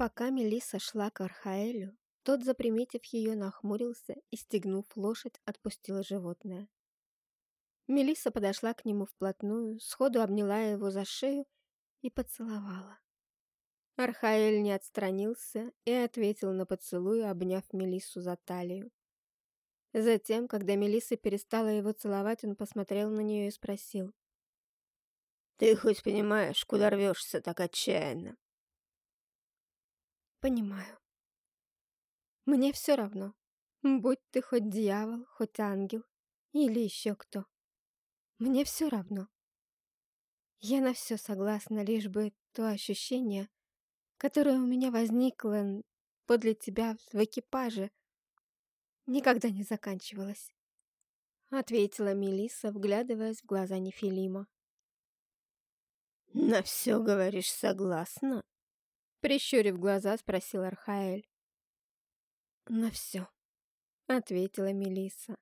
Пока Мелисса шла к Архаэлю, тот, заприметив ее, нахмурился и, стегнув лошадь, отпустил животное. Мелисса подошла к нему вплотную, сходу обняла его за шею и поцеловала. Архаэль не отстранился и ответил на поцелуй, обняв Мелиссу за талию. Затем, когда Мелисса перестала его целовать, он посмотрел на нее и спросил. «Ты хоть понимаешь, куда рвешься так отчаянно?» Понимаю. Мне все равно, будь ты хоть дьявол, хоть ангел или еще кто. Мне все равно. Я на все согласна, лишь бы то ощущение, которое у меня возникло подле тебя в экипаже, никогда не заканчивалось. Ответила Мелисса, вглядываясь в глаза Нефилима. «На все, говоришь, согласна?» Прищурив глаза, спросил Архаэль. «На все», — ответила Мелиса.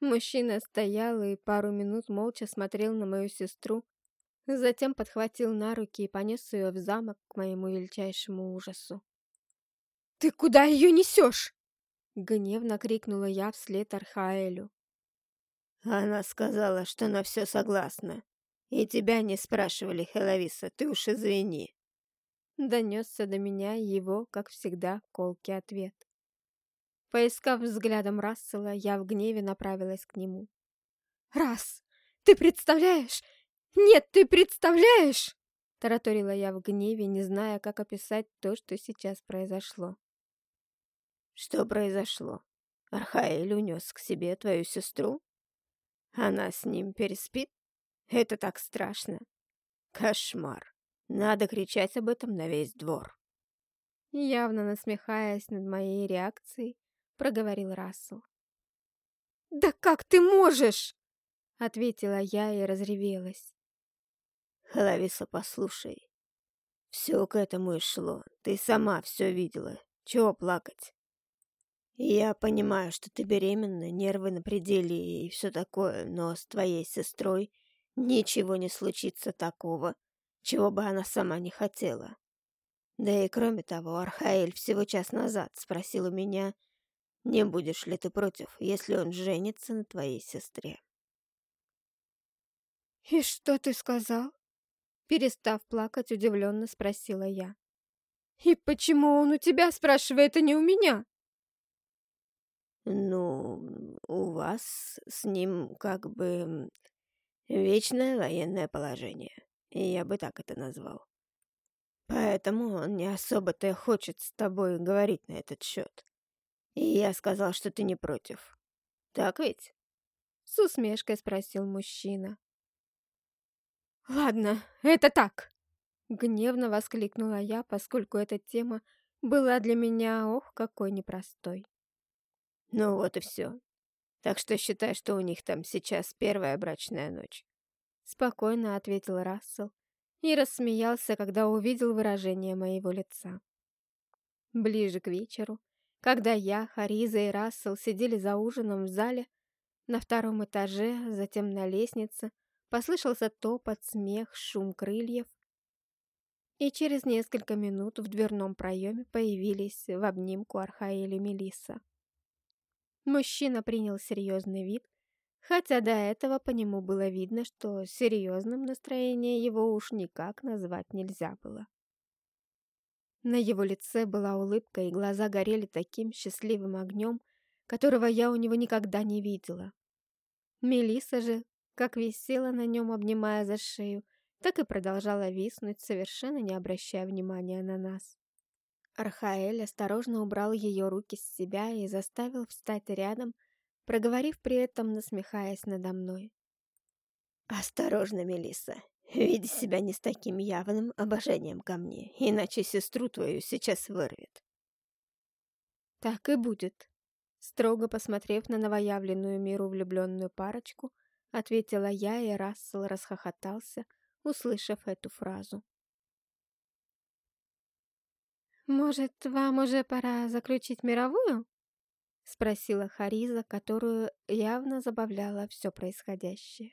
Мужчина стоял и пару минут молча смотрел на мою сестру, затем подхватил на руки и понес ее в замок к моему величайшему ужасу. «Ты куда ее несешь?» — гневно крикнула я вслед Архаэлю. «Она сказала, что на все согласна. И тебя не спрашивали, Хеловиса, ты уж извини». Донесся до меня его, как всегда, колкий ответ. Поискав взглядом Рассела, я в гневе направилась к нему. «Расс, ты представляешь? Нет, ты представляешь!» Тараторила я в гневе, не зная, как описать то, что сейчас произошло. «Что произошло? Архаэль унес к себе твою сестру? Она с ним переспит? Это так страшно! Кошмар!» Надо кричать об этом на весь двор. Явно насмехаясь над моей реакцией, проговорил Рассел. «Да как ты можешь?» — ответила я и разревелась. «Халависа, послушай. Все к этому и шло. Ты сама все видела. Чего плакать? Я понимаю, что ты беременна, нервы на пределе и все такое, но с твоей сестрой ничего не случится такого, чего бы она сама не хотела. Да и кроме того, Архаэль всего час назад спросил у меня, не будешь ли ты против, если он женится на твоей сестре. «И что ты сказал?» Перестав плакать, удивленно спросила я. «И почему он у тебя спрашивает, а не у меня?» «Ну, у вас с ним как бы вечное военное положение. Я бы так это назвал. Поэтому он не особо-то хочет с тобой говорить на этот счет. И я сказал, что ты не против. Так ведь? С усмешкой спросил мужчина. «Ладно, это так!» Гневно воскликнула я, поскольку эта тема была для меня, ох, какой непростой. Ну вот и все. Так что считай, что у них там сейчас первая брачная ночь. Спокойно ответил Рассел и рассмеялся, когда увидел выражение моего лица. Ближе к вечеру, когда я, Хариза и Рассел сидели за ужином в зале, на втором этаже, затем на лестнице, послышался топот, смех, шум крыльев, и через несколько минут в дверном проеме появились в обнимку Архаэль и Мелисса. Мужчина принял серьезный вид хотя до этого по нему было видно, что серьезным настроение его уж никак назвать нельзя было. На его лице была улыбка, и глаза горели таким счастливым огнем, которого я у него никогда не видела. Мелиса же, как висела на нем, обнимая за шею, так и продолжала виснуть, совершенно не обращая внимания на нас. Архаэль осторожно убрал ее руки с себя и заставил встать рядом, проговорив при этом, насмехаясь надо мной. «Осторожно, Мелисса, веди себя не с таким явным обожанием ко мне, иначе сестру твою сейчас вырвет». «Так и будет», — строго посмотрев на новоявленную миру влюбленную парочку, ответила я, и Рассел расхохотался, услышав эту фразу. «Может, вам уже пора заключить мировую?» — спросила Хариза, которую явно забавляло все происходящее.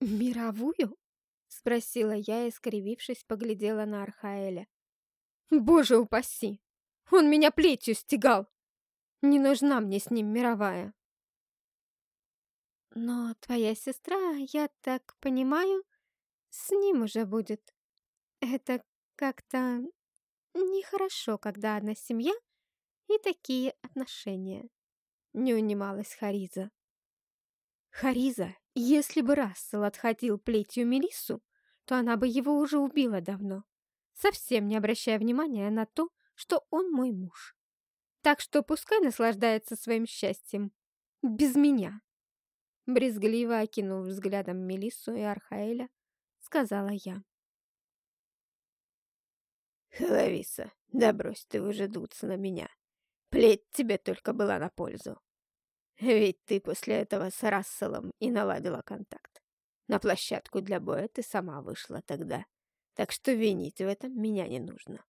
«Мировую?» — спросила я и, скривившись, поглядела на Архаэля. Боже упаси! Он меня плетью стегал! Не нужна мне с ним мировая. Но твоя сестра, я так понимаю, с ним уже будет. Это как-то нехорошо, когда одна семья и такие отношения. Не унималась Хариза. Хариза, если бы Рассел отходил плетью Мелиссу, то она бы его уже убила давно, совсем не обращая внимания на то, что он мой муж. Так что пускай наслаждается своим счастьем. Без меня. Брезгливо окинув взглядом Мелиссу и Архаэля, сказала я. Хеловиса, да брось ты уже дуться на меня. Плеть тебе только была на пользу. Ведь ты после этого с Расселом и наладила контакт. На площадку для боя ты сама вышла тогда, так что винить в этом меня не нужно.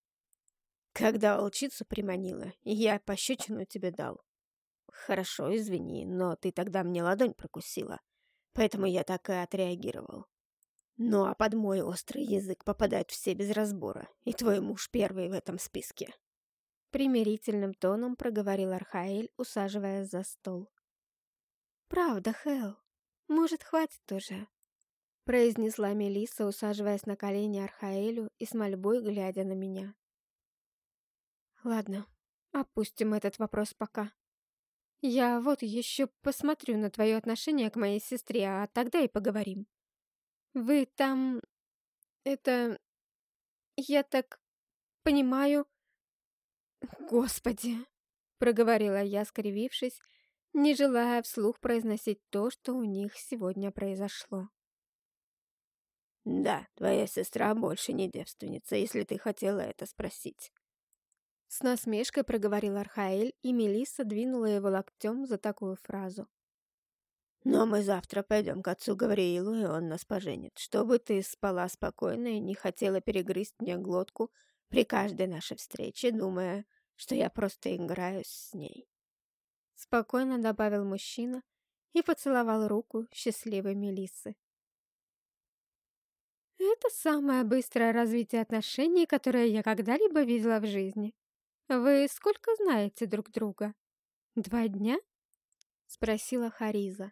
Когда волчицу приманила, я пощечину тебе дал. Хорошо, извини, но ты тогда мне ладонь прокусила, поэтому я так и отреагировал. Ну а под мой острый язык попадают все без разбора, и твой муж первый в этом списке. Примирительным тоном проговорил Архаэль, усаживаясь за стол. «Правда, Хэл, может, хватит уже?» произнесла Мелисса, усаживаясь на колени Архаэлю и с мольбой глядя на меня. «Ладно, опустим этот вопрос пока. Я вот еще посмотрю на твое отношение к моей сестре, а тогда и поговорим. Вы там... это... я так понимаю...» «Господи!» — проговорила я, скривившись, не желая вслух произносить то, что у них сегодня произошло. «Да, твоя сестра больше не девственница, если ты хотела это спросить». С насмешкой проговорил Архаэль, и Мелисса двинула его локтем за такую фразу. «Но мы завтра пойдем к отцу Гавриилу, и он нас поженит, чтобы ты спала спокойно и не хотела перегрызть мне глотку при каждой нашей встрече, думая, что я просто играюсь с ней». Спокойно добавил мужчина и поцеловал руку счастливой Мелиссы. Это самое быстрое развитие отношений, которое я когда-либо видела в жизни. Вы сколько знаете друг друга? Два дня? Спросила Хариза.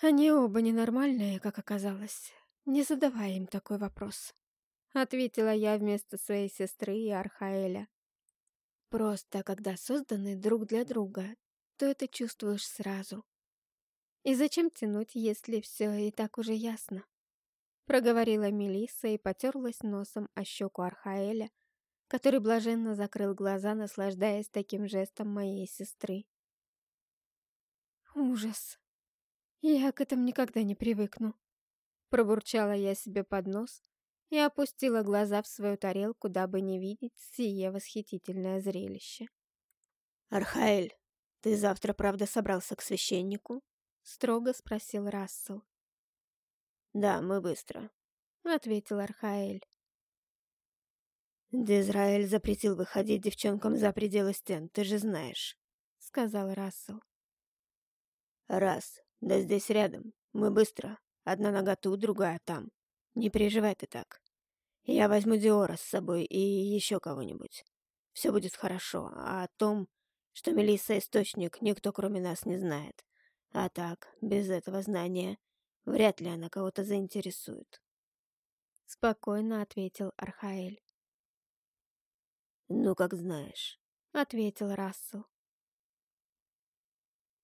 Они оба ненормальные, как оказалось. Не задавай им такой вопрос. Ответила я вместо своей сестры и Архаэля. Просто, когда созданы друг для друга, то это чувствуешь сразу. И зачем тянуть, если все и так уже ясно? проговорила Мелисса и потерлась носом о щеку Архаэля, который блаженно закрыл глаза, наслаждаясь таким жестом моей сестры. Ужас. Я к этому никогда не привыкну. Пробурчала я себе под нос и опустила глаза в свою тарелку, дабы не видеть сие восхитительное зрелище. «Архаэль, ты завтра правда собрался к священнику?» — строго спросил Рассел. «Да, мы быстро», — ответил Архаэль. «Дизраэль запретил выходить девчонкам за пределы стен, ты же знаешь», — сказал Рассел. «Раз, да здесь рядом, мы быстро, одна нога тут, другая там. Не переживай ты так. Я возьму Диора с собой и еще кого-нибудь. Все будет хорошо, а о том, что Мелисса источник, никто кроме нас не знает. А так, без этого знания, Вряд ли она кого-то заинтересует. Спокойно ответил Архаэль. «Ну, как знаешь», — ответил Рассел.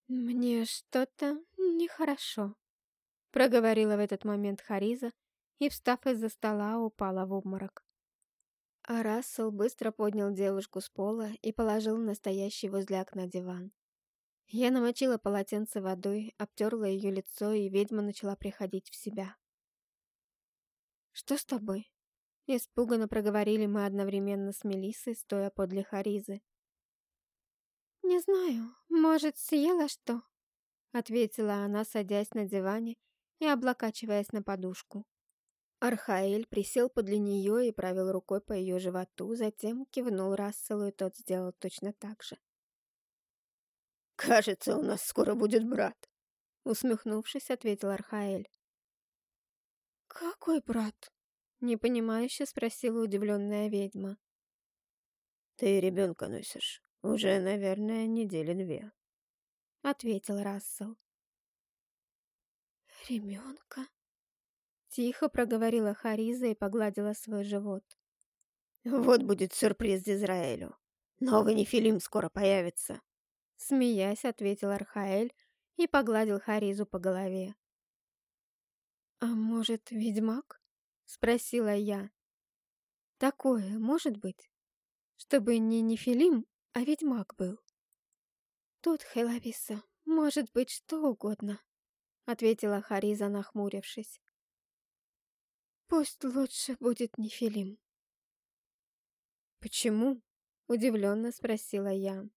«Мне что-то нехорошо», — проговорила в этот момент Хариза и, встав из-за стола, упала в обморок. А Рассел быстро поднял девушку с пола и положил на стоящий возле окна диван. Я намочила полотенце водой, обтерла ее лицо, и ведьма начала приходить в себя. «Что с тобой?» Испуганно проговорили мы одновременно с Мелиссой, стоя подле Харизы. «Не знаю, может, съела что?» Ответила она, садясь на диване и облокачиваясь на подушку. Архаэль присел подле нее и провел рукой по ее животу, затем кивнул Расселу, и тот сделал точно так же. «Кажется, у нас скоро будет брат», — усмехнувшись, ответил Архаэль. «Какой брат?» — Непонимающе спросила удивленная ведьма. «Ты ребенка носишь. Уже, наверное, недели две», — ответил Рассел. «Ребенка?» Тихо проговорила Хариза и погладила свой живот. «Вот будет сюрприз Израилю. Новый нефилим скоро появится», — смеясь, ответил Архаэль и погладил Харизу по голове. «А может, ведьмак?» — спросила я. «Такое может быть?» чтобы не Нефилим, а ведьмак был. Тут, Хелависа, может быть что угодно, ответила Хариза, нахмурившись. Пусть лучше будет Нефилим. Почему? Удивленно спросила я.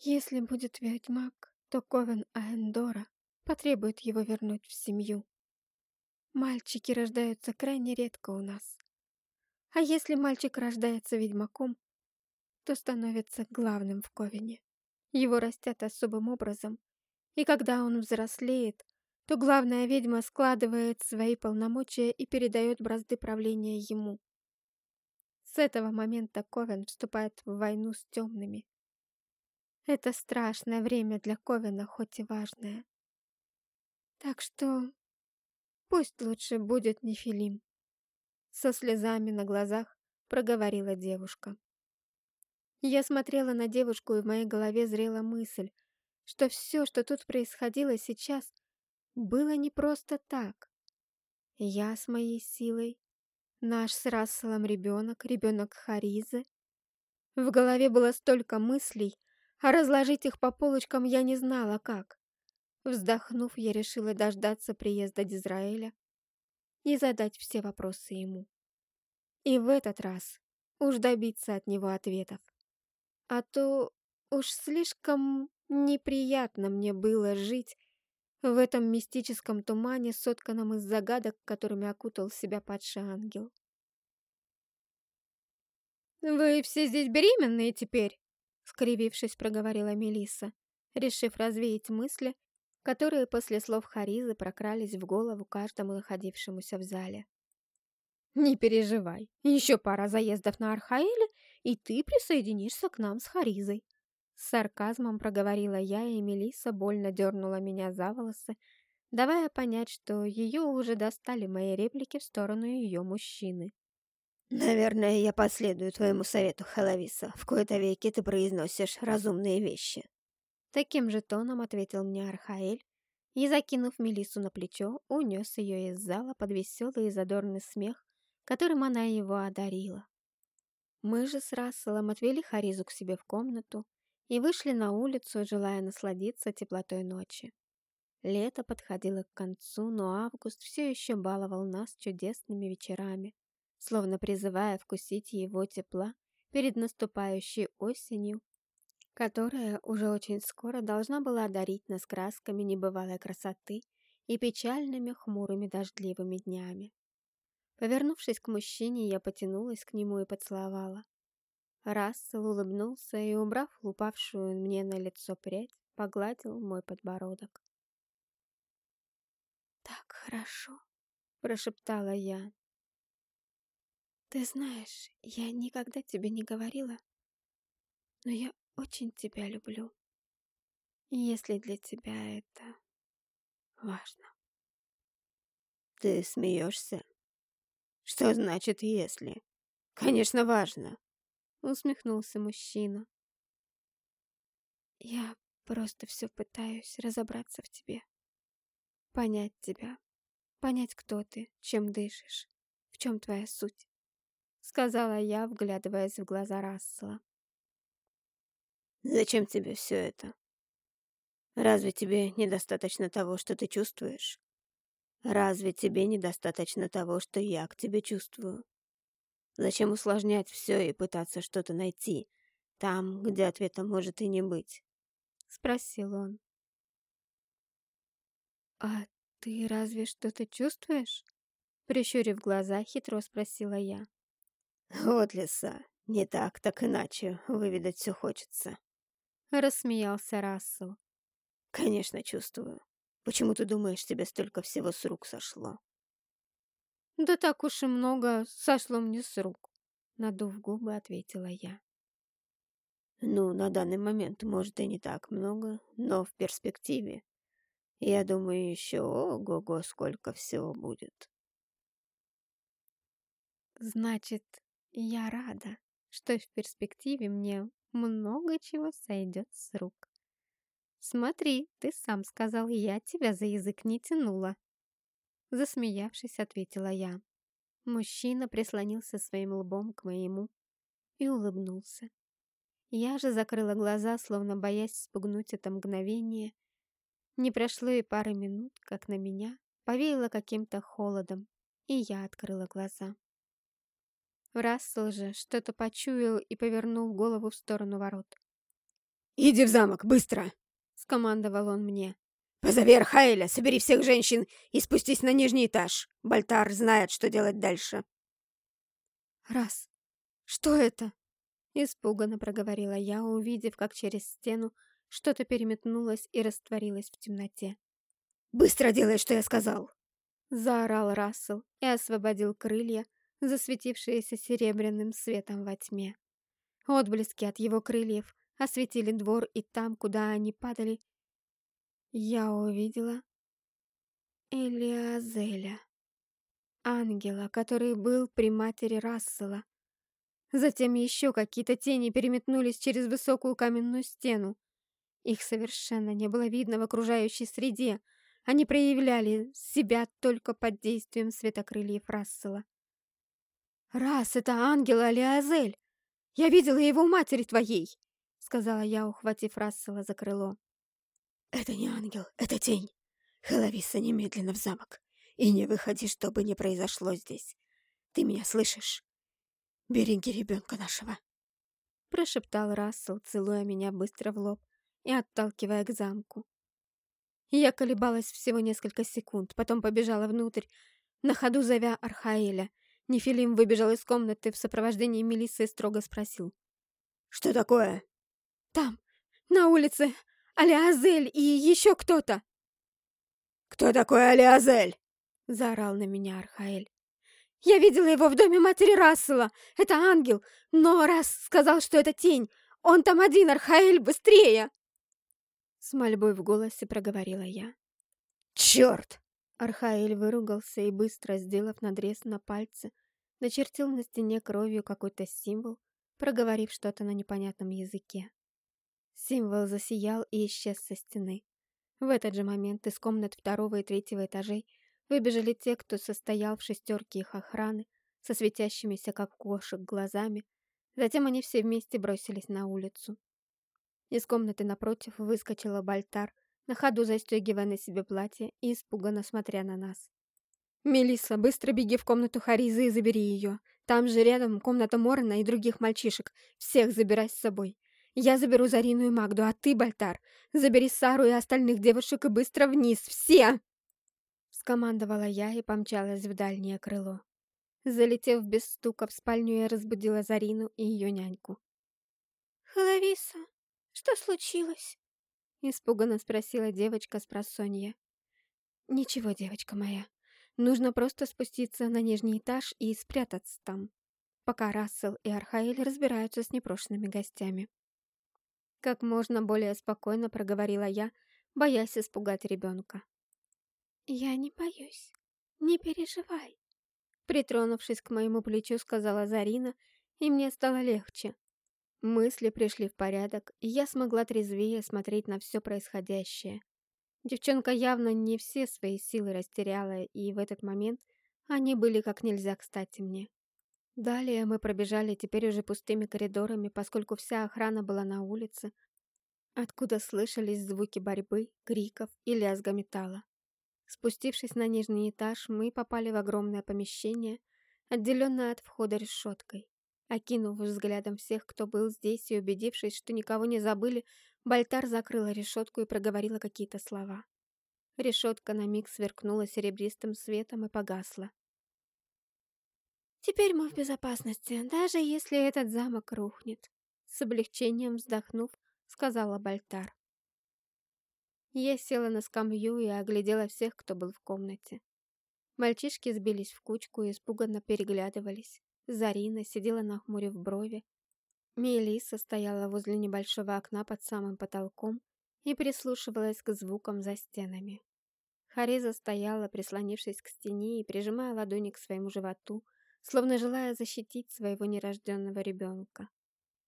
Если будет ведьмак, то Ковен Аэндора потребует его вернуть в семью. Мальчики рождаются крайне редко у нас. А если мальчик рождается ведьмаком, то становится главным в Ковине. Его растят особым образом, и когда он взрослеет, то главная ведьма складывает свои полномочия и передает бразды правления ему. С этого момента Ковен вступает в войну с темными. Это страшное время для Ковена, хоть и важное. Так что пусть лучше будет Нефилим со слезами на глазах проговорила девушка. Я смотрела на девушку, и в моей голове зрела мысль, что все, что тут происходило сейчас, было не просто так. Я с моей силой, наш с Расселом ребенок, ребенок Харизы. В голове было столько мыслей, а разложить их по полочкам я не знала как. Вздохнув, я решила дождаться приезда Дизраэля и задать все вопросы ему. И в этот раз уж добиться от него ответов. А то уж слишком неприятно мне было жить в этом мистическом тумане, сотканном из загадок, которыми окутал себя падший ангел. «Вы все здесь беременные теперь?» — скривившись, проговорила Мелисса, решив развеять мысли, которые после слов Харизы прокрались в голову каждому находившемуся в зале. «Не переживай, еще пара заездов на Архаэле, и ты присоединишься к нам с Харизой». С сарказмом проговорила я, и Мелисса больно дернула меня за волосы, давая понять, что ее уже достали мои реплики в сторону ее мужчины. «Наверное, я последую твоему совету, Хеловиса. В кои-то веки ты произносишь разумные вещи». Таким же тоном ответил мне Архаэль и, закинув Мелису на плечо, унес ее из зала под веселый и задорный смех, которым она его одарила. Мы же с Расселом отвели Харизу к себе в комнату и вышли на улицу, желая насладиться теплотой ночи. Лето подходило к концу, но август все еще баловал нас чудесными вечерами, словно призывая вкусить его тепла перед наступающей осенью которая уже очень скоро должна была одарить нас красками небывалой красоты и печальными хмурыми дождливыми днями. Повернувшись к мужчине, я потянулась к нему и поцеловала. Рассел улыбнулся и, убрав упавшую мне на лицо прядь, погладил мой подбородок. «Так хорошо», — прошептала я. «Ты знаешь, я никогда тебе не говорила, но я очень тебя люблю. Если для тебя это важно. Ты смеешься? Что значит «если»? Конечно, важно. Усмехнулся мужчина. Я просто все пытаюсь разобраться в тебе. Понять тебя. Понять, кто ты, чем дышишь, в чем твоя суть. Сказала я, вглядываясь в глаза Рассела. Зачем тебе все это? Разве тебе недостаточно того, что ты чувствуешь? Разве тебе недостаточно того, что я к тебе чувствую? Зачем усложнять все и пытаться что-то найти там, где ответа может и не быть? Спросил он. А ты разве что-то чувствуешь? Прищурив глаза, хитро спросила я. Вот лиса, не так, так иначе выведать все хочется. Рассмеялся Рассел. Конечно, чувствую. Почему ты думаешь, тебе столько всего с рук сошло? Да так уж и много сошло мне с рук, надув губы, ответила я. Ну, на данный момент, может, и не так много, но в перспективе. Я думаю, еще ого-го сколько всего будет. Значит, я рада, что в перспективе мне много чего сойдет с рук. Смотри, ты сам сказал, я тебя за язык не тянула. Засмеявшись, ответила я. Мужчина прислонился своим лбом к моему и улыбнулся. Я же закрыла глаза, словно боясь спугнуть это мгновение. Не прошло и пары минут, как на меня повеяло каким-то холодом, и я открыла глаза. Рассел же что-то почуял и повернул голову в сторону ворот. «Иди в замок, быстро!» — скомандовал он мне. «Позови Архаэля, собери всех женщин и спустись на нижний этаж. Бальтар знает, что делать дальше». «Раз, что это?» Испуганно проговорила я, увидев, как через стену что-то переметнулось и растворилось в темноте. «Быстро делай, что я сказал!» Заорал Рассел и освободил крылья, засветившиеся серебряным светом во тьме. Отблески от его крыльев осветили двор, и там, куда они падали, я увидела Элиазеля, ангела, который был при матери Рассела, Затем еще какие-то тени переметнулись через высокую каменную стену. Их совершенно не было видно в окружающей среде. Они проявляли себя только под действием светокрыльев Рассела. «Раз, это ангел Алиазель! Я видела его у матери твоей!» Сказала я, ухватив Рассела за крыло. «Это не ангел, это тень. Хеловиса немедленно в замок. И не выходи, что бы ни произошло здесь. Ты меня слышишь?» «Береги ребенка нашего!» Прошептал Рассел, целуя меня быстро в лоб и отталкивая к замку. Я колебалась всего несколько секунд, потом побежала внутрь, на ходу зовя Архаэля. Нефилим выбежал из комнаты в сопровождении Мелиссы и строго спросил. «Что такое?» «Там, на улице, Алиазель и еще кто-то!» «Кто такой Алиазель?» — заорал на меня Архаэль. Я видела его в доме матери Рассела. Это ангел. Но раз сказал, что это тень. Он там один, Архаэль, быстрее!» С мольбой в голосе проговорила я. «Черт!» Архаэль выругался и, быстро сделав надрез на пальце, начертил на стене кровью какой-то символ, проговорив что-то на непонятном языке. Символ засиял и исчез со стены. В этот же момент из комнат второго и третьего этажей Выбежали те, кто состоял в шестерке их охраны, со светящимися, как кошек, глазами. Затем они все вместе бросились на улицу. Из комнаты напротив выскочила Бальтар, на ходу застегивая на себе платье и испуганно смотря на нас. Мелисса, быстро беги в комнату Харизы и забери ее. Там же рядом комната Морона и других мальчишек. Всех забирай с собой. Я заберу Зарину и Магду, а ты, Бальтар, забери Сару и остальных девушек и быстро вниз. Все!» Скомандовала я и помчалась в дальнее крыло. Залетев без стука в спальню, я разбудила Зарину и ее няньку. «Халависа, что случилось?» Испуганно спросила девочка с просонья. «Ничего, девочка моя. Нужно просто спуститься на нижний этаж и спрятаться там, пока Рассел и Архаэль разбираются с непрошенными гостями». Как можно более спокойно проговорила я, боясь испугать ребенка. «Я не боюсь. Не переживай», — притронувшись к моему плечу, сказала Зарина, и мне стало легче. Мысли пришли в порядок, и я смогла трезвее смотреть на все происходящее. Девчонка явно не все свои силы растеряла, и в этот момент они были как нельзя кстати мне. Далее мы пробежали теперь уже пустыми коридорами, поскольку вся охрана была на улице, откуда слышались звуки борьбы, криков и лязга металла. Спустившись на нижний этаж, мы попали в огромное помещение, отделенное от входа решеткой. Окинув взглядом всех, кто был здесь, и убедившись, что никого не забыли, Бальтар закрыла решетку и проговорила какие-то слова. Решетка на миг сверкнула серебристым светом и погасла. «Теперь мы в безопасности, даже если этот замок рухнет», — с облегчением вздохнув, сказала Бальтар. Я села на скамью и оглядела всех, кто был в комнате. Мальчишки сбились в кучку и испуганно переглядывались. Зарина сидела нахмурив брови. Мелисса стояла возле небольшого окна под самым потолком и прислушивалась к звукам за стенами. Хариза стояла, прислонившись к стене и прижимая ладони к своему животу, словно желая защитить своего нерожденного ребенка.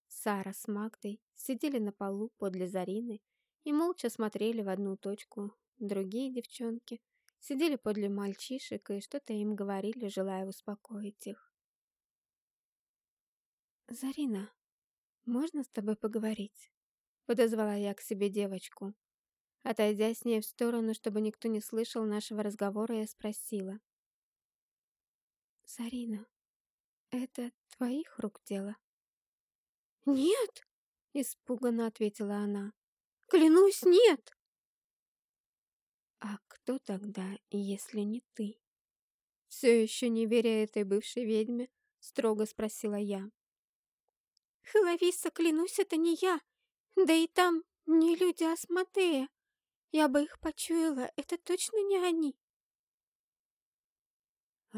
Сара с Магдой сидели на полу подле Зарины и молча смотрели в одну точку. Другие девчонки сидели подле мальчишек и что-то им говорили, желая успокоить их. «Зарина, можно с тобой поговорить?» Подозвала я к себе девочку. Отойдя с ней в сторону, чтобы никто не слышал нашего разговора, я спросила. «Зарина, это твоих рук дело?» «Нет!» — испуганно ответила она. «Клянусь, нет!» «А кто тогда, если не ты?» Все еще не веря этой бывшей ведьме, строго спросила я. «Хеловиса, клянусь, это не я. Да и там не люди Асмодея. Я бы их почуяла, это точно не они».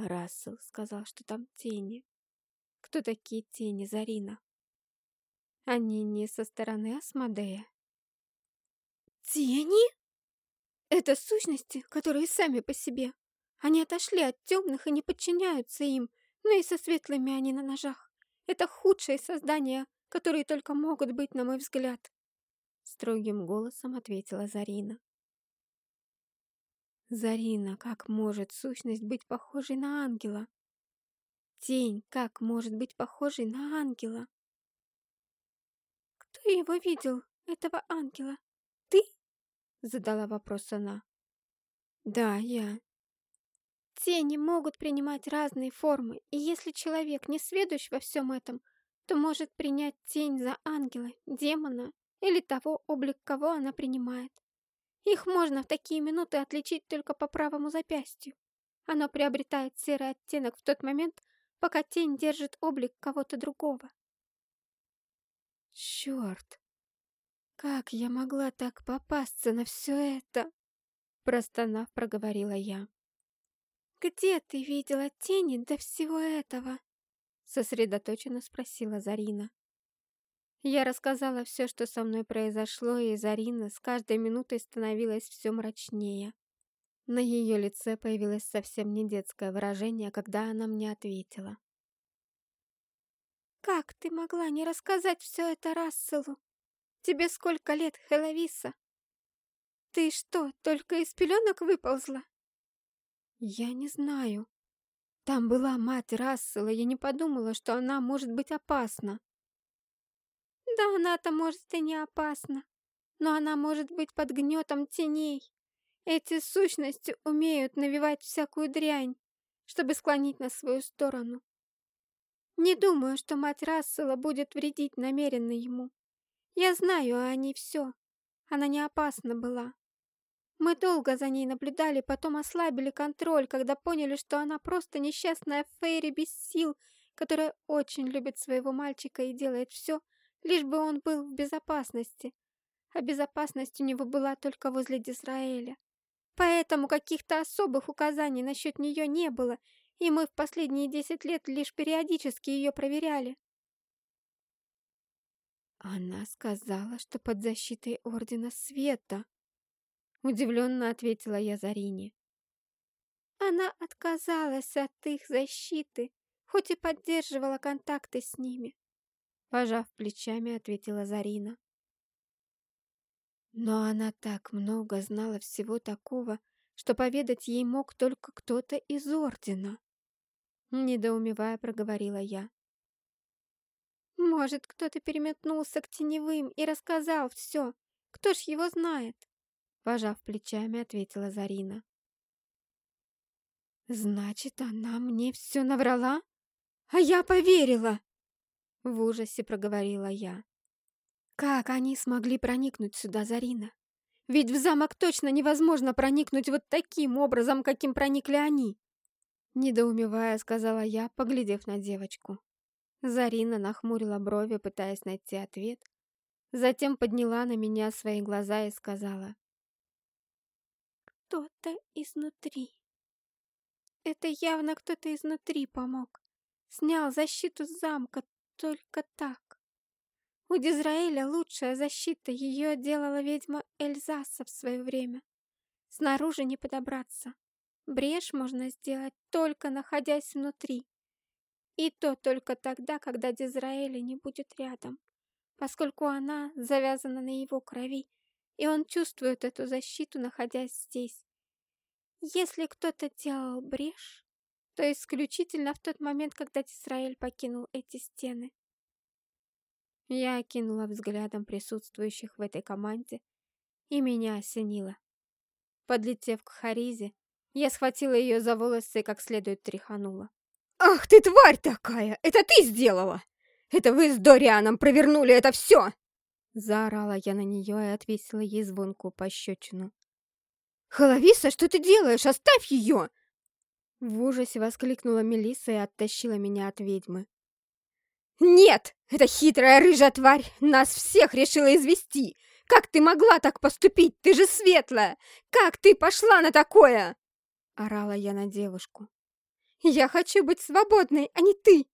Рассел сказал, что там тени. Кто такие тени, Зарина? Они не со стороны Асмодея. Тени? Это сущности, которые сами по себе. Они отошли от темных и не подчиняются им, но и со светлыми они на ножах. Это худшие создания, которые только могут быть, на мой взгляд. Строгим голосом ответила Зарина. Зарина, как может сущность быть похожей на ангела? Тень, как может быть похожей на ангела? Кто его видел, этого ангела? Ты? Задала вопрос она. Да, я. Тени могут принимать разные формы, и если человек не сведущ во всем этом, то может принять тень за ангела, демона или того, облик кого она принимает. Их можно в такие минуты отличить только по правому запястью. Оно приобретает серый оттенок в тот момент, пока тень держит облик кого-то другого. Черт! Как я могла так попасться на все это? Простонав, проговорила я. «Где ты видела тени до всего этого?» Сосредоточенно спросила Зарина. Я рассказала все, что со мной произошло, и Зарина с каждой минутой становилась все мрачнее. На ее лице появилось совсем не детское выражение, когда она мне ответила. «Как ты могла не рассказать все это Расселу? Тебе сколько лет, Хеловиса? Ты что, только из пеленок выползла?» «Я не знаю. Там была мать Рассела, я не подумала, что она может быть опасна». «Да она-то, может, и не опасна, но она может быть под гнетом теней. Эти сущности умеют навевать всякую дрянь, чтобы склонить на свою сторону. Не думаю, что мать Рассела будет вредить намеренно ему. Я знаю о ней все. Она не опасна была. Мы долго за ней наблюдали, потом ослабили контроль, когда поняли, что она просто несчастная Фейри без сил, которая очень любит своего мальчика и делает все, лишь бы он был в безопасности. А безопасность у него была только возле Дизраэля. Поэтому каких-то особых указаний насчет нее не было, и мы в последние десять лет лишь периодически ее проверяли. Она сказала, что под защитой Ордена Света, Удивленно ответила я Зарине. Она отказалась от их защиты, хоть и поддерживала контакты с ними. Пожав плечами, ответила Зарина. Но она так много знала всего такого, что поведать ей мог только кто-то из Ордена. Недоумевая, проговорила я. Может, кто-то переметнулся к теневым и рассказал все. Кто ж его знает? Пожав плечами, ответила Зарина. «Значит, она мне все наврала? А я поверила!» В ужасе проговорила я. «Как они смогли проникнуть сюда, Зарина? Ведь в замок точно невозможно проникнуть вот таким образом, каким проникли они!» Недоумевая, сказала я, поглядев на девочку. Зарина нахмурила брови, пытаясь найти ответ. Затем подняла на меня свои глаза и сказала кто-то изнутри. Это явно кто-то изнутри помог. Снял защиту замка только так. У Дизраэля лучшая защита, ее делала ведьма Эльзаса в свое время. Снаружи не подобраться. Брешь можно сделать только находясь внутри. И то только тогда, когда Дизраэля не будет рядом, поскольку она завязана на его крови, и он чувствует эту защиту, находясь здесь. Если кто-то делал брешь, то исключительно в тот момент, когда Дизраэль покинул эти стены. Я окинула взглядом присутствующих в этой команде, и меня осенило. Подлетев к Харизе, я схватила ее за волосы и как следует тряханула. «Ах ты, тварь такая! Это ты сделала! Это вы с Дорианом провернули это все!» Заорала я на нее и отвесила ей звонкую пощечину. «Халависа, что ты делаешь? Оставь ее!» В ужасе воскликнула Мелисса и оттащила меня от ведьмы. «Нет! Эта хитрая рыжая тварь нас всех решила извести! Как ты могла так поступить? Ты же светлая! Как ты пошла на такое?» Орала я на девушку. «Я хочу быть свободной, а не ты!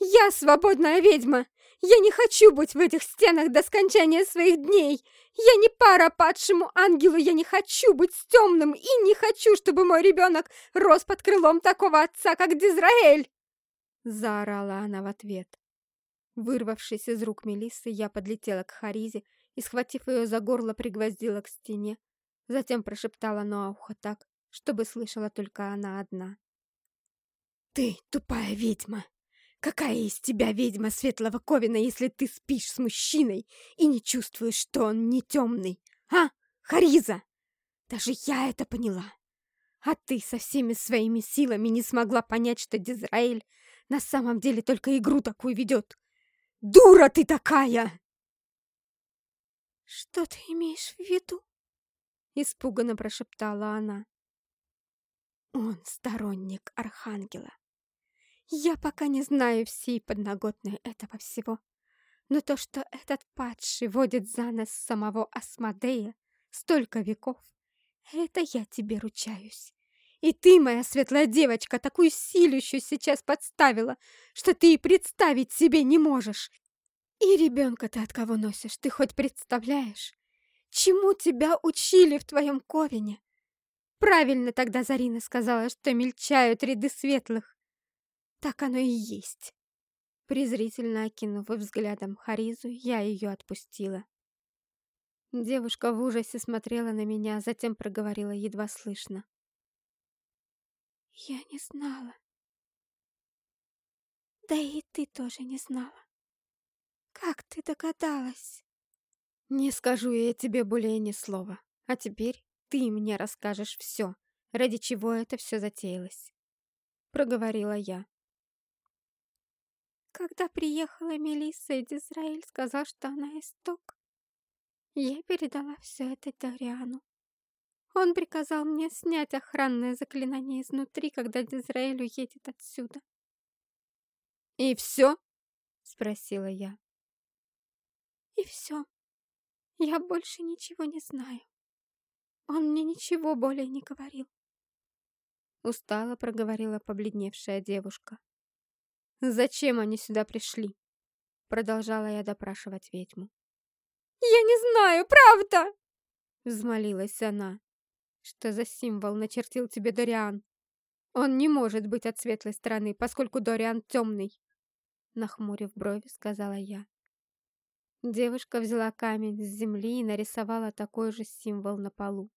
Я свободная ведьма! Я не хочу быть в этих стенах до скончания своих дней! Я не пара падшему ангелу, я не хочу быть с темным и не хочу, чтобы мой ребенок рос под крылом такого отца, как Дизраэль!» Заорала она в ответ. Вырвавшись из рук Мелиссы, я подлетела к Харизе и, схватив ее за горло, пригвоздила к стене. Затем прошептала на ухо так, чтобы слышала только она одна. «Ты тупая ведьма! Какая из тебя ведьма Светлого Ковина, если ты спишь с мужчиной и не чувствуешь, что он не темный? А, Хариза? Даже я это поняла. А ты со всеми своими силами не смогла понять, что Дизраэль на самом деле только игру такую ведет. Дура ты такая!» «Что ты имеешь в виду?» Испуганно прошептала она. «Он сторонник Архангела. Я пока не знаю всей подноготной этого всего, но то, что этот падший водит за нас самого Асмодея столько веков, это я тебе ручаюсь. И ты, моя светлая девочка, такую силищу сейчас подставила, что ты и представить себе не можешь. И ребенка ты от кого носишь, ты хоть представляешь? Чему тебя учили в твоем ковине? Правильно тогда Зарина сказала, что мельчают ряды светлых. Так оно и есть. Презрительно окинув взглядом Харизу, я ее отпустила. Девушка в ужасе смотрела на меня, затем проговорила едва слышно. Я не знала. Да и ты тоже не знала. Как ты догадалась? Не скажу я тебе более ни слова. А теперь ты мне расскажешь все, ради чего это все затеялось. Проговорила я. Когда приехала Мелисса, и Дизраэль сказал, что она исток, я передала все это Дориану. Он приказал мне снять охранное заклинание изнутри, когда Дизраэль уедет отсюда. «И все?» — спросила я. «И все. Я больше ничего не знаю. Он мне ничего более не говорил». Устало проговорила побледневшая девушка. «Зачем они сюда пришли?» Продолжала я допрашивать ведьму. «Я не знаю, правда!» Взмолилась она. Что за символ начертил тебе Дориан? Он не может быть от светлой стороны, поскольку Дориан темный. Нахмурив брови, сказала я. Девушка взяла камень с земли и нарисовала такой же символ на полу.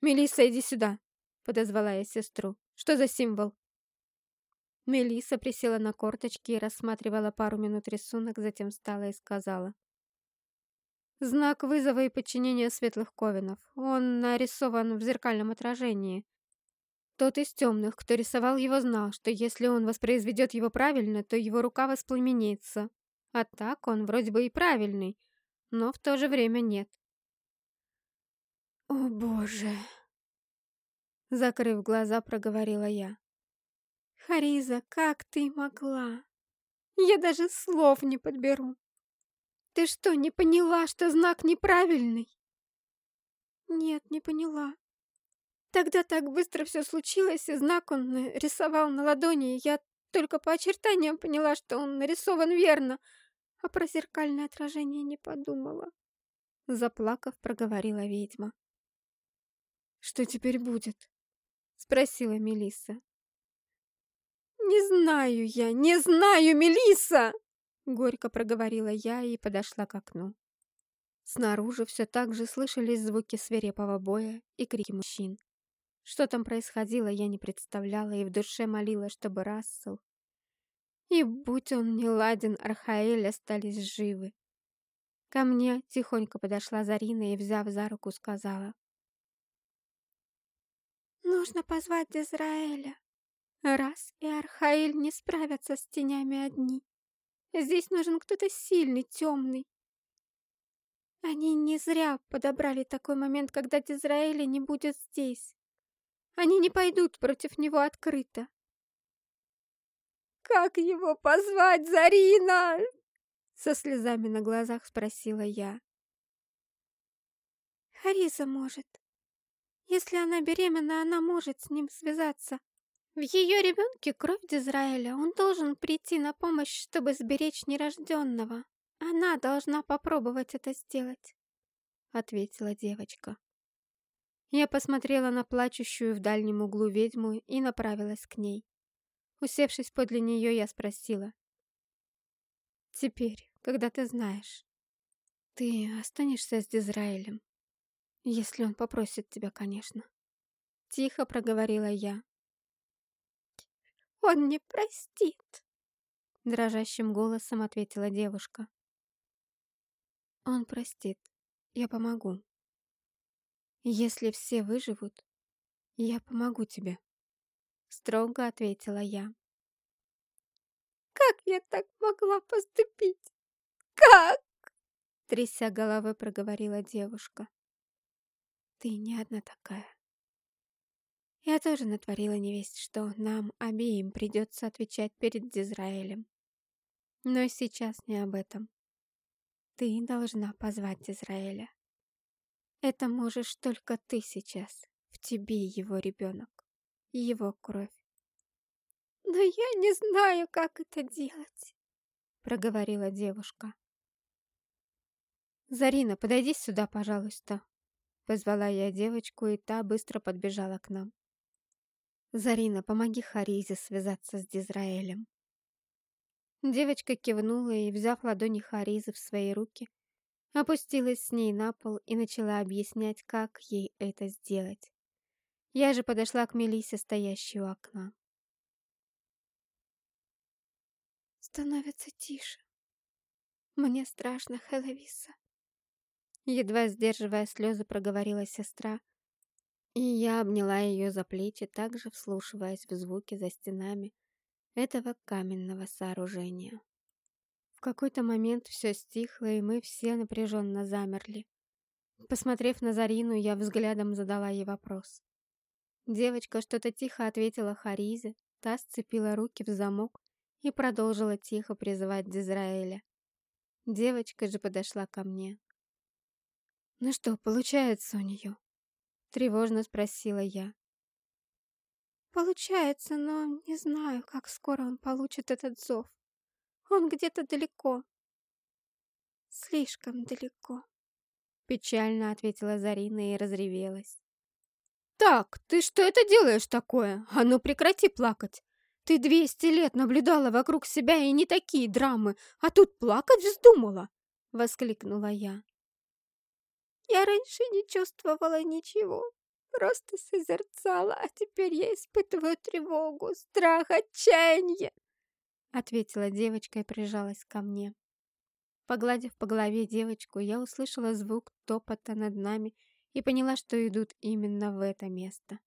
«Мелисса, иди сюда!» — подозвала я сестру. «Что за символ?» Мелисса присела на корточки и рассматривала пару минут рисунок, затем встала и сказала. Знак вызова и подчинения светлых ковенов. Он нарисован в зеркальном отражении. Тот из темных, кто рисовал его, знал, что если он воспроизведет его правильно, то его рука воспламенится. А так он вроде бы и правильный, но в то же время нет. «О, Боже!» Закрыв глаза, проговорила я. «Хариза, как ты могла? Я даже слов не подберу!» Ты что, не поняла, что знак неправильный? Нет, не поняла. Тогда так быстро все случилось, и знак он рисовал на ладони, я только по очертаниям поняла, что он нарисован верно, а про зеркальное отражение не подумала. Заплакав, проговорила ведьма. «Что теперь будет?» — спросила Мелисса. «Не знаю я, не знаю, Мелисса!» Горько проговорила я и подошла к окну. Снаружи все так же слышались звуки свирепого боя и крики мужчин. Что там происходило, я не представляла и в душе молила, чтобы Рассел и, будь он не ладен, Архаэль остались живы. Ко мне тихонько подошла Зарина и, взяв за руку, сказала. «Нужно позвать Дизраэля. Раз и Архаэль не справятся с тенями одни. Здесь нужен кто-то сильный, темный. Они не зря подобрали такой момент, когда Дизраэля не будет здесь. Они не пойдут против него открыто. «Как его позвать, Зарина?» Со слезами на глазах спросила я. Хариза может. Если она беременна, она может с ним связаться. В ее ребенке кровь Дизраэля, он должен прийти на помощь, чтобы сберечь нерожденного. Она должна попробовать это сделать, ответила девочка. Я посмотрела на плачущую в дальнем углу ведьму и направилась к ней. Усевшись подле нее, я спросила. «Теперь, когда ты знаешь, ты останешься с Дизраилем, если он попросит тебя, конечно». Тихо проговорила я. «Он не простит», — дрожащим голосом ответила девушка. «Он простит. Я помогу. Если все выживут, я помогу тебе» строго ответила я. «Как я так могла поступить? Как?» Тряся головой, проговорила девушка. «Ты не одна такая. Я тоже натворила невесть, что нам обеим придется отвечать перед Дизраэлем. Но сейчас не об этом. Ты должна позвать Дизраэля. Это можешь только ты сейчас. В тебе его ребенок его кровь. «Но я не знаю, как это делать», — проговорила девушка. «Зарина, подойди сюда, пожалуйста», — позвала я девочку, и та быстро подбежала к нам. «Зарина, помоги Харизе связаться с Дизраэлем». Девочка кивнула и, взяв ладони Харизы в свои руки, опустилась с ней на пол и начала объяснять, как ей это сделать. Я же подошла к Мелисе, стоящей у окна. Становится тише. Мне страшно, Хеловиса. Едва сдерживая слезы, проговорила сестра, и я обняла ее за плечи, также вслушиваясь в звуки за стенами этого каменного сооружения. В какой-то момент все стихло, и мы все напряженно замерли. Посмотрев на Зарину, я взглядом задала ей вопрос. Девочка что-то тихо ответила Харизе, та сцепила руки в замок и продолжила тихо призывать Дизраэля. Девочка же подошла ко мне. «Ну что, получается у нее?» Тревожно спросила я. «Получается, но не знаю, как скоро он получит этот зов. Он где-то далеко. Слишком далеко», — печально ответила Зарина и разревелась. «Так, ты что это делаешь такое? А ну прекрати плакать! Ты двести лет наблюдала вокруг себя и не такие драмы, а тут плакать вздумала!» — воскликнула я. «Я раньше не чувствовала ничего, просто созерцала, а теперь я испытываю тревогу, страх, отчаяние!» — ответила девочка и прижалась ко мне. Погладив по голове девочку, я услышала звук топота над нами и поняла, что идут именно в это место.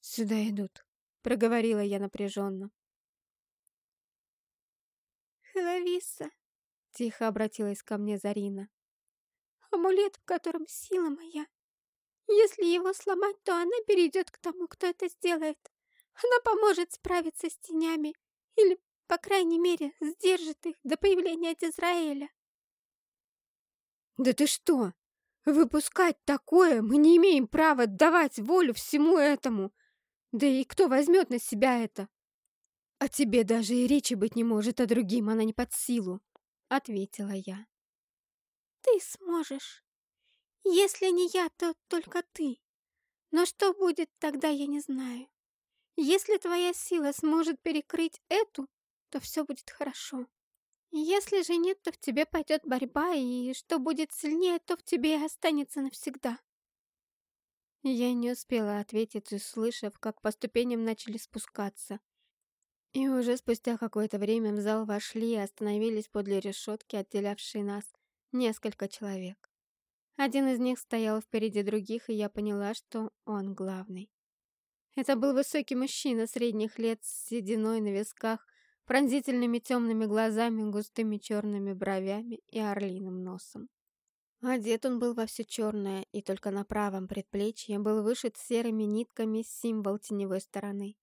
«Сюда идут», — проговорила я напряженно. «Хеловиса», — тихо обратилась ко мне Зарина. «Амулет, в котором сила моя. Если его сломать, то она перейдет к тому, кто это сделает. Она поможет справиться с тенями, или, по крайней мере, сдержит их до появления Дизраэля». «Да ты что? Выпускать такое мы не имеем права давать волю всему этому. Да и кто возьмет на себя это? А тебе даже и речи быть не может, а другим она не под силу, ответила я. Ты сможешь. Если не я, то только ты. Но что будет тогда, я не знаю. Если твоя сила сможет перекрыть эту, то все будет хорошо. Если же нет, то в тебе пойдет борьба, и что будет сильнее, то в тебе и останется навсегда. Я не успела ответить, услышав, как по ступеням начали спускаться. И уже спустя какое-то время в зал вошли и остановились подле решетки, отделявшей нас, несколько человек. Один из них стоял впереди других, и я поняла, что он главный. Это был высокий мужчина средних лет с сединой на висках, пронзительными темными глазами, густыми черными бровями и орлиным носом. Одет он был во все черное, и только на правом предплечье был вышит серыми нитками символ теневой стороны.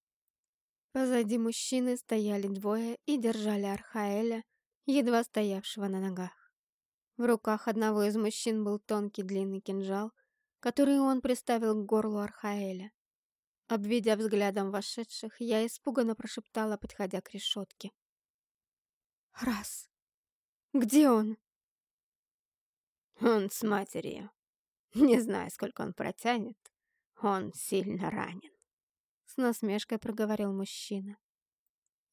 Позади мужчины стояли двое и держали Архаэля, едва стоявшего на ногах. В руках одного из мужчин был тонкий длинный кинжал, который он приставил к горлу Архаэля. Обведя взглядом вошедших, я испуганно прошептала, подходя к решетке. «Раз! Где он?» «Он с матерью. Не знаю, сколько он протянет. Он сильно ранен», — с насмешкой проговорил мужчина.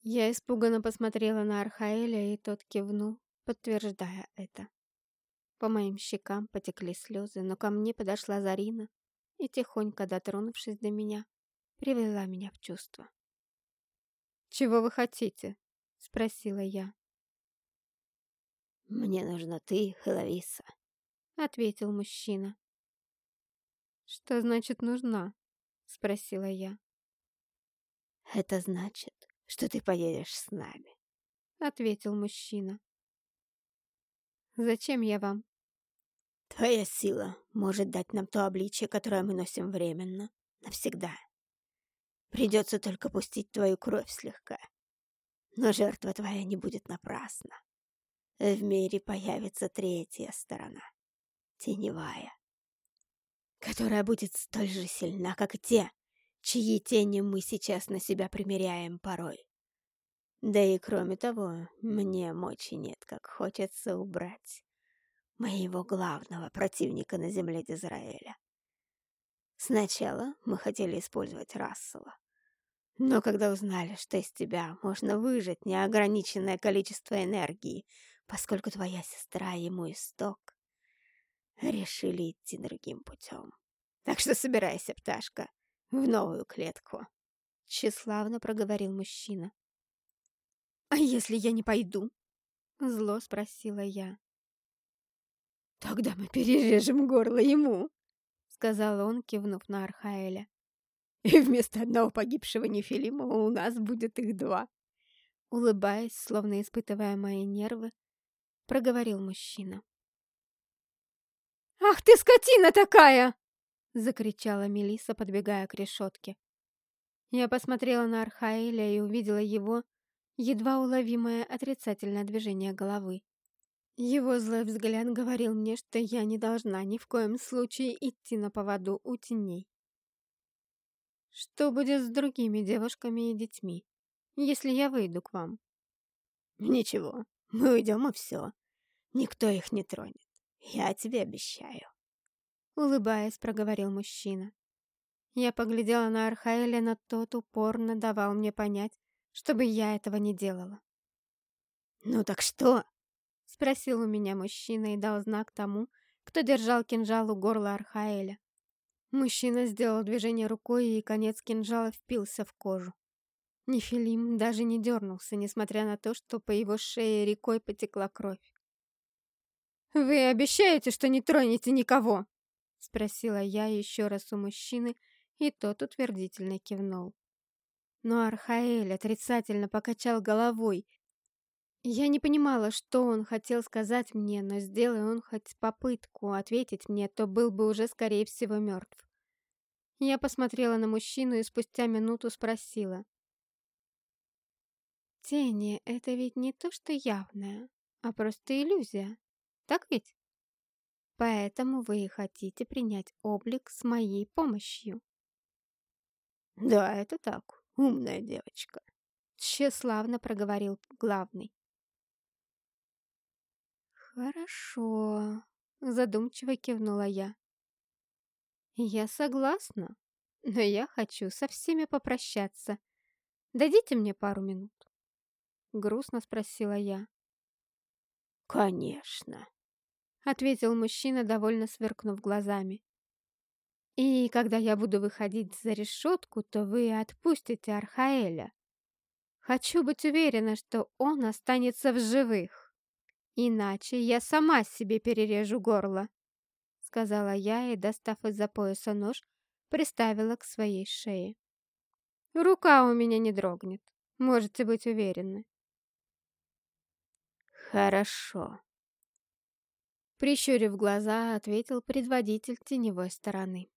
Я испуганно посмотрела на Архаэля, и тот кивнул, подтверждая это. По моим щекам потекли слезы, но ко мне подошла Зарина и, тихонько дотронувшись до меня, привела меня в чувство. «Чего вы хотите?» — спросила я. «Мне нужна ты, Хеловиса», — ответил мужчина. «Что значит нужна?» — спросила я. «Это значит, что ты поедешь с нами», — ответил мужчина. «Зачем я вам?» «Твоя сила может дать нам то обличие, которое мы носим временно, навсегда. Придется только пустить твою кровь слегка. Но жертва твоя не будет напрасна. В мире появится третья сторона, теневая, которая будет столь же сильна, как и те, чьи тени мы сейчас на себя примеряем порой. Да и кроме того, мне мочи нет, как хочется убрать моего главного противника на земле Дизраэля. Сначала мы хотели использовать Рассела. Но когда узнали, что из тебя можно выжать неограниченное количество энергии, поскольку твоя сестра ему исток, решили идти другим путем. Так что собирайся, пташка, в новую клетку. Тщеславно проговорил мужчина. «А если я не пойду?» Зло спросила я. «Тогда мы перережем горло ему», — сказал он, кивнув на Архаэля. И вместо одного погибшего Нефилима у нас будет их два. Улыбаясь, словно испытывая мои нервы, проговорил мужчина. «Ах ты скотина такая!» — закричала Мелиса, подбегая к решетке. Я посмотрела на Архаэля и увидела его едва уловимое отрицательное движение головы. Его злой взгляд говорил мне, что я не должна ни в коем случае идти на поводу у теней. Что будет с другими девушками и детьми, если я выйду к вам? Ничего, мы уйдем и все. Никто их не тронет. Я тебе обещаю. Улыбаясь, проговорил мужчина. Я поглядела на Архаэля, но тот упорно давал мне понять, чтобы я этого не делала. «Ну так что?» — спросил у меня мужчина и дал знак тому, кто держал кинжал у горла Архаэля. Мужчина сделал движение рукой, и конец кинжала впился в кожу. Нефилим даже не дернулся, несмотря на то, что по его шее рекой потекла кровь. «Вы обещаете, что не тронете никого?» — спросила я еще раз у мужчины, и тот утвердительно кивнул. Но Архаэль отрицательно покачал головой. Я не понимала, что он хотел сказать мне, но сделай он хоть попытку ответить мне, то был бы уже, скорее всего, мертв. Я посмотрела на мужчину и спустя минуту спросила. «Тени — это ведь не то, что явное, а просто иллюзия, так ведь?» Поэтому вы и хотите принять облик с моей помощью. Да, это так, умная девочка. Тщеславно проговорил главный. Хорошо, задумчиво кивнула я. Я согласна, но я хочу со всеми попрощаться. Дадите мне пару минут? Грустно спросила я. Конечно, ответил мужчина, довольно сверкнув глазами. И когда я буду выходить за решетку, то вы отпустите Архаэля. Хочу быть уверена, что он останется в живых. Иначе я сама себе перережу горло, сказала я и, достав из-за пояса нож, приставила к своей шее. Рука у меня не дрогнет, можете быть уверены. Хорошо. Прищурив глаза, ответил предводитель теневой стороны.